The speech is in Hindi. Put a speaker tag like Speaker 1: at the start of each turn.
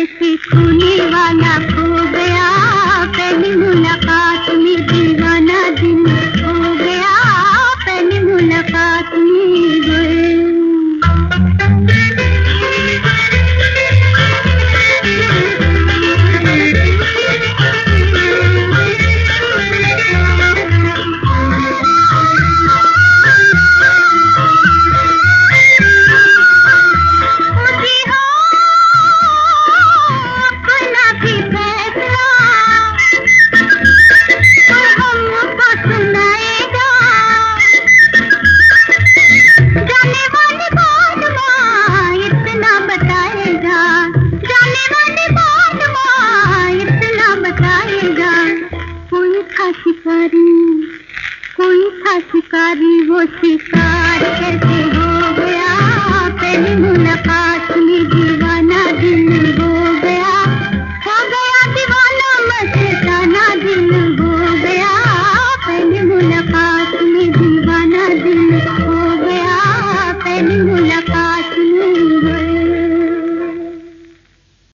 Speaker 1: ऐसी सुनी वाला खो गया पहले था शिकारी कोई था शिकारी वो शिकार कैसे